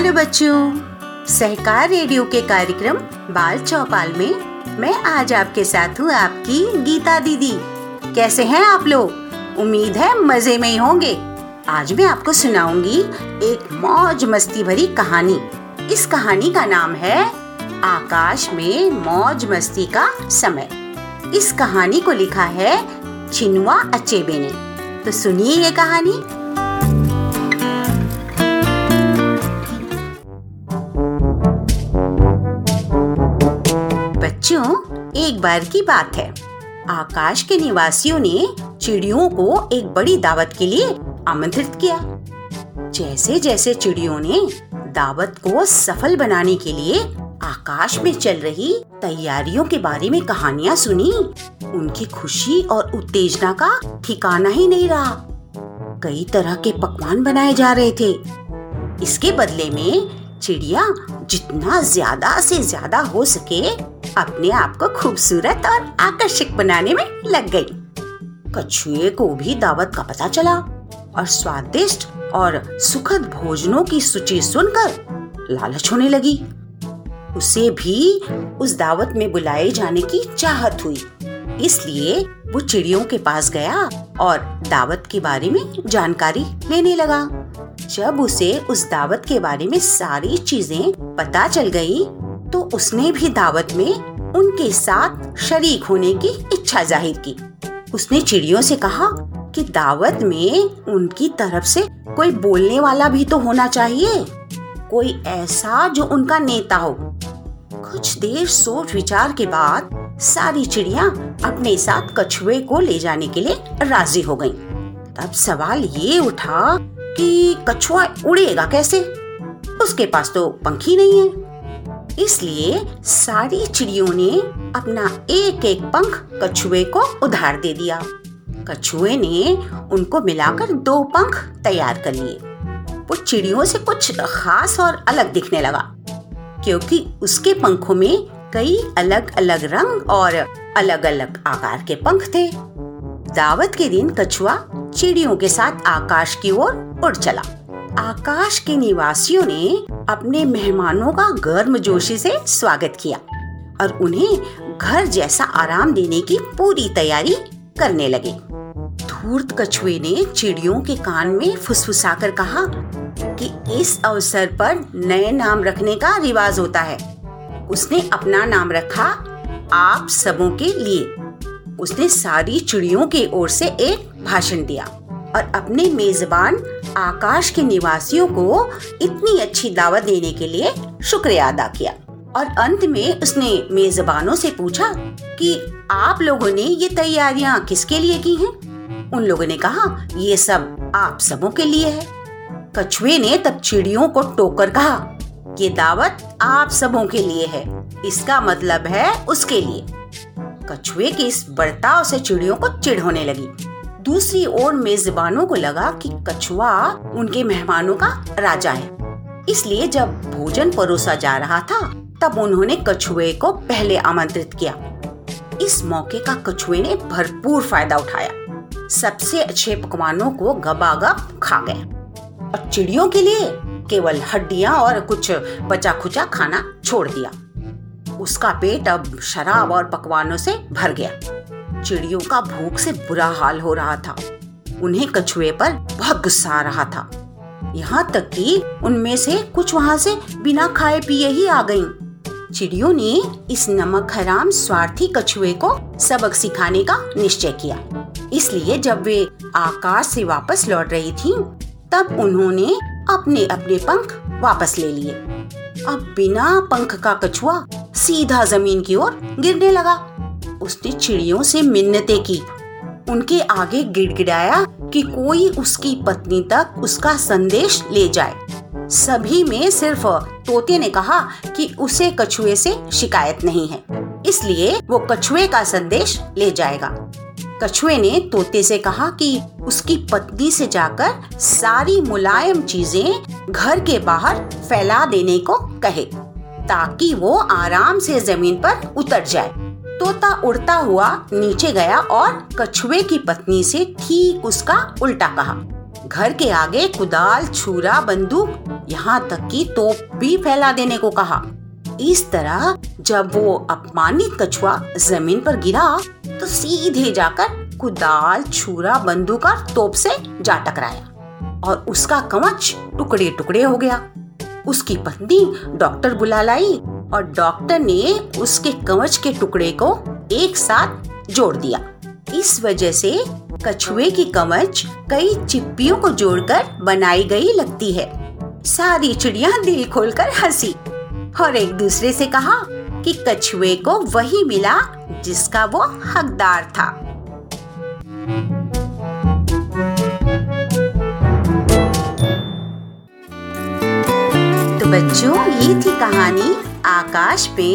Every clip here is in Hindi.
हेलो बच्चों, सहकार रेडियो के कार्यक्रम बाल चौपाल में मैं आज आपके साथ हूँ आपकी गीता दीदी। कैसे हैं आप लोग? उम्मीद है मज़े में ही होंगे। आज मैं आपको सुनाऊँगी एक मौज मस्ती भरी कहानी। इस कहानी का नाम है, आकाश में मौज मस्ती का समय। इस कहानी को लिखा है छिनुआ अचेबे ने। तो सुनिए ये कहानी। बच्चों एक बार की बात है। आकाश के निवासियों ने चिड़ियों को एक बड़ी दावत के लिए आमंत्रित किया। जैसे जैसे चिड़ियों ने दावत को सफल बनाने के लिए आकाश में चल रही तैयारियों के बारे में कहानियाँ सुनी, उनकी खुशी और उत्तेजना का ठिकाना ही नहीं रहा। कई तरह के पकवान बनाए जा रहे थे। इसके बदले में चिड़िया जितना ज़्यादा से ज़्यादा हो सके, अपने आप को खूबसूरत और आकर्षक बनाने में लग गई। कछुए को भी दावत का पता चला और स्वादिष्ट और सुखद भोजनों की सूची सुनकर लालच होने लगी। उसे भी उस दावत में बुलाए जाने की चाहत हुई। इसलिए वो चिड़ियों के पास गया और दावत के बारे में जानकारी लेने लगा। जब उसे उस दावत के बारे में सारी चीज़ें पता चल गई, तो उसने भी दावत में उनके साथ शरीक होने की इच्छा ज़ाहिर की। उसने चिड़ियों से कहा कि दावत में उनकी तरफ़ से कोई बोलने वाला भी तो होना चाहिए। कोई ऐसा जो उनका नेता हो। कुछ देर सोच विचार के बाद सारी चिड़िया अपने साथ कछुए को ले जाने के लिए राज़ी हो गईं। तब सवाल ये उठा कि कछुआ उड़ेगा कैसे? उसके पास तो पंखी नहीं है। इसलिए सारी चिड़ियों ने अपना एक एक पंख कछुए को उधार दे दिया। कछुए ने उनको मिलाकर दो पंख तैयार कर लिए। वो चिड़ियों से कुछ खास और अलग दिखने लगा, क्योंकि उसके पंखों में कई अलग अलग रंग और अलग अलग आकार के पंख थे। दावत के दिन कछुआ चिड़ियों के साथ आकाश की ओर उड़ चला। आकाश के निवासियों ने अपने मेहमानों का गर्म जोशी से स्वागत किया और उन्हें घर जैसा आराम देने की पूरी तैयारी करने लगे। धूर्त कछुए ने चिड़ियों के कान में फुसफुसाकर कहा कि इस अवसर पर नए नाम रखने का रिवाज होता है। उसने अपना नाम रखा आप सबों के लिए। उसने सारी चिड़ियों की ओर से एक भाषण दिया। और अपने मेजबान आकाश के निवासियों को इतनी अच्छी दावत देने के लिए शुक्रिया अदा किया। और अंत में उसने मेजबानों से पूछा कि आप लोगों ने ये तैयारियाँ किसके लिए की हैं? उन लोगों ने कहा, ये सब आप सबों के लिए है। कछुए ने तब चिड़ियों को टोकर कहा, ये दावत आप सबों के लिए है। इसका मतलब है उसके लिए। कछुए के इस बर्ताव से चिड़ियों को चिढ़ होने लगी। दूसरी ओर मेजबानों को लगा कि कछुआ उनके मेहमानों का राजा है। इसलिए जब भोजन परोसा जा रहा था, तब उन्होंने कछुए को पहले आमंत्रित किया। इस मौके का कछुए ने भरपूर फ़ायदा उठाया। सबसे अच्छे पकवानों को गबागब खा गया और चिड़ियों के लिए केवल हड्डियाँ और कुछ बचा खुचा खाना छोड़ दिया। उसका पेट अब शराब और पकवानों से भर गया। चिड़ियों का भूख से बुरा हाल हो रहा था। उन्हें कछुए पर बहुत गुस्सा आ रहा था। यहाँ तक कि उनमें से कुछ वहाँ से बिना खाए पिए ही आ गईं। चिड़ियों ने इस नमक हराम स्वार्थी कछुए को सबक सिखाने का निश्चय किया। इसलिए जब वे आकाश से वापस लौट रही थीं, तब उन्होंने अपने अपने पंख वापस ले लिए। अब बिना पंख का कछुआ सीधा ज़मीन की ओर गिरने लगा। उसने चिड़ियों से मिन्नते की। उनके आगे गिड़गिड़ाया कि कोई उसकी पत्नी तक उसका संदेश ले जाए। सभी में सिर्फ़ तोते ने कहा कि उसे कछुए से शिकायत नहीं है। इसलिए वो कछुए का संदेश ले जाएगा। कछुए ने तोते से कहा कि उसकी पत्नी से जाकर सारी मुलायम चीज़ें घर के बाहर फैला देने को कहे, ताकि वो आराम से ज़मीन पर उतर जाए। तोता उड़ता हुआ नीचे गया और कछुए की पत्नी से ठीक उसका उल्टा कहा। घर के आगे कुदाल, छुरा, बंदूक, यहाँ तक कि तोप भी फैला देने को कहा। इस तरह जब वो अपमानित कछुआ ज़मीन पर गिरा तो सीधे जाकर कुदाल, छुरा, बंदूक और तोप से जा टकराया और उसका कवच टुकड़े टुकड़े हो गया। उसकी पत्नी डॉक्टर बुला लाई और डॉक्टर ने उसके कवच के टुकड़े को एक साथ जोड़ दिया। इस वजह से कछुए की कवच कई चिप्पियों को जोड़कर बनाई गई लगती है। सारी चिड़िया दिल खोलकर हँसी। और एक दूसरे से कहा कि कछुए को वही मिला जिसका वो हकदार था। तो बच्चों, ये थी कहानी आकाश पे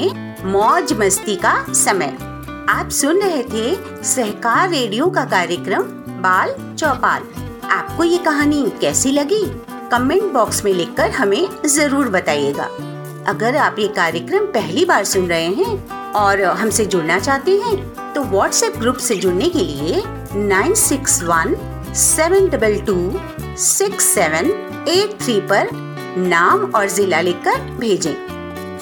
मौज मस्ती का समय। आप सुन रहे थे सहकार रेडियो का कार्यक्रम बाल चौपाल। आपको ये कहानी कैसी लगी? कमेंट बॉक्स में लिखकर हमें ज़रूर बताइएगा। अगर आप ये कार्यक्रम पहली बार सुन रहे हैं और हमसे जुड़ना चाहते हैं तो व्हाट्सएप ग्रुप से जुड़ने के लिए nine six one seven double two six seven eight three पर नाम और जिला लिखकर भेजें।